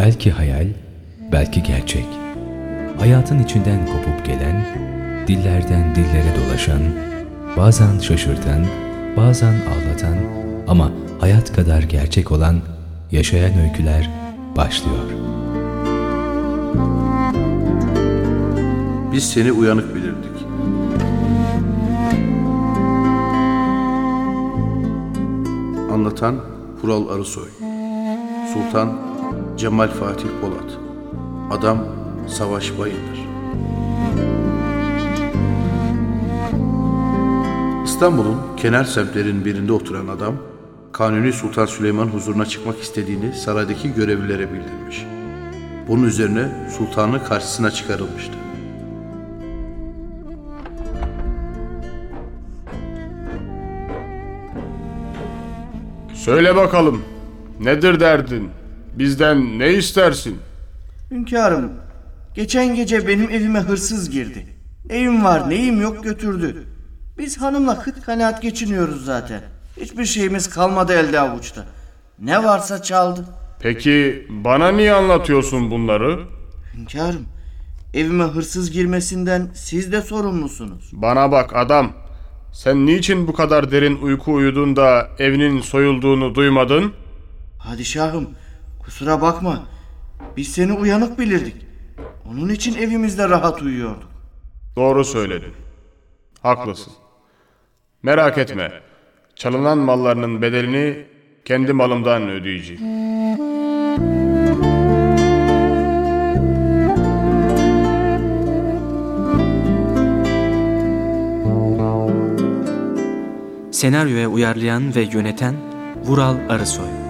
Belki hayal, belki gerçek. Hayatın içinden kopup gelen, dillerden dillere dolaşan, bazen şaşırtan, bazen ağlatan ama hayat kadar gerçek olan yaşayan öyküler başlıyor. Biz seni uyanık bilirdik. Anlatan Vural Arısoy Sultan Cemal Fatih Polat Adam Savaş Bayındır İstanbul'un kenar semtlerin birinde oturan adam Kanuni Sultan Süleyman huzuruna çıkmak istediğini saraydaki görevlilere bildirmiş. Bunun üzerine sultanın karşısına çıkarılmıştı. Söyle bakalım. Nedir derdin? Bizden ne istersin? Hünkârım, geçen gece benim evime hırsız girdi. Evim var, neyim yok götürdü. Biz hanımla kıt kanaat geçiniyoruz zaten. Hiçbir şeyimiz kalmadı elde avuçta. Ne varsa çaldı. Peki bana niye anlatıyorsun bunları? Hünkârım, evime hırsız girmesinden siz de sorumlusunuz. Bana bak adam. Sen niçin bu kadar derin uyku uyudun da evinin soyulduğunu duymadın? Padişahım, kusura bakma. Biz seni uyanık bilirdik. Onun için evimizde rahat uyuyorduk. Doğru söyledin. Haklısın. Merak etme. Çalınan mallarının bedelini kendi malımdan ödeyeceğim. Senaryoya uyarlayan ve yöneten Vural Arısoy